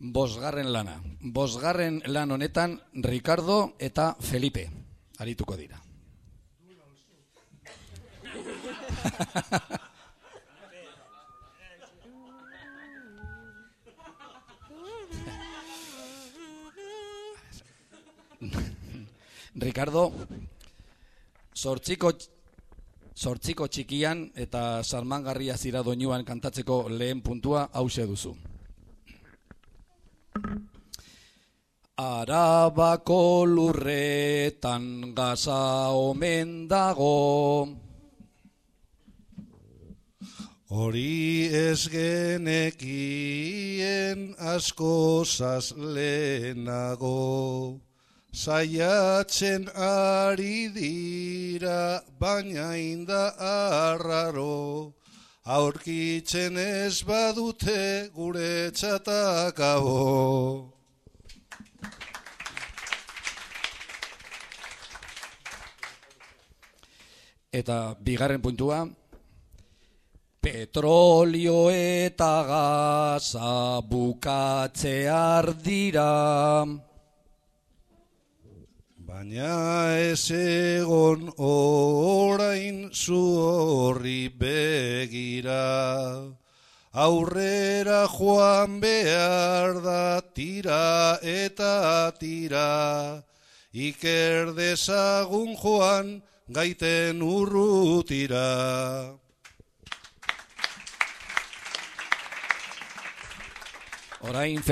Bosgarren lana. Bosgarren lan honetan Ricardo eta Felipe arituko dira. Ricardo, sortziko, sortziko txikian eta salmangarria zira doinuan kantatzeko lehen puntua hause duzu. Arabako lurretan gaza omen dago. Hori ez genekien asko lehenago. Zaiatzen ari dira, baina inda arraro. Aurkitzen ez badute gure txatakabo. Eta bigarren puntua, petrolio eta gaza bukatzear dira. Baina ez egon orain zu horri begira. Aurrera joan behar da tira eta tira. Iker dezagun joan gaiten urrutira. Orain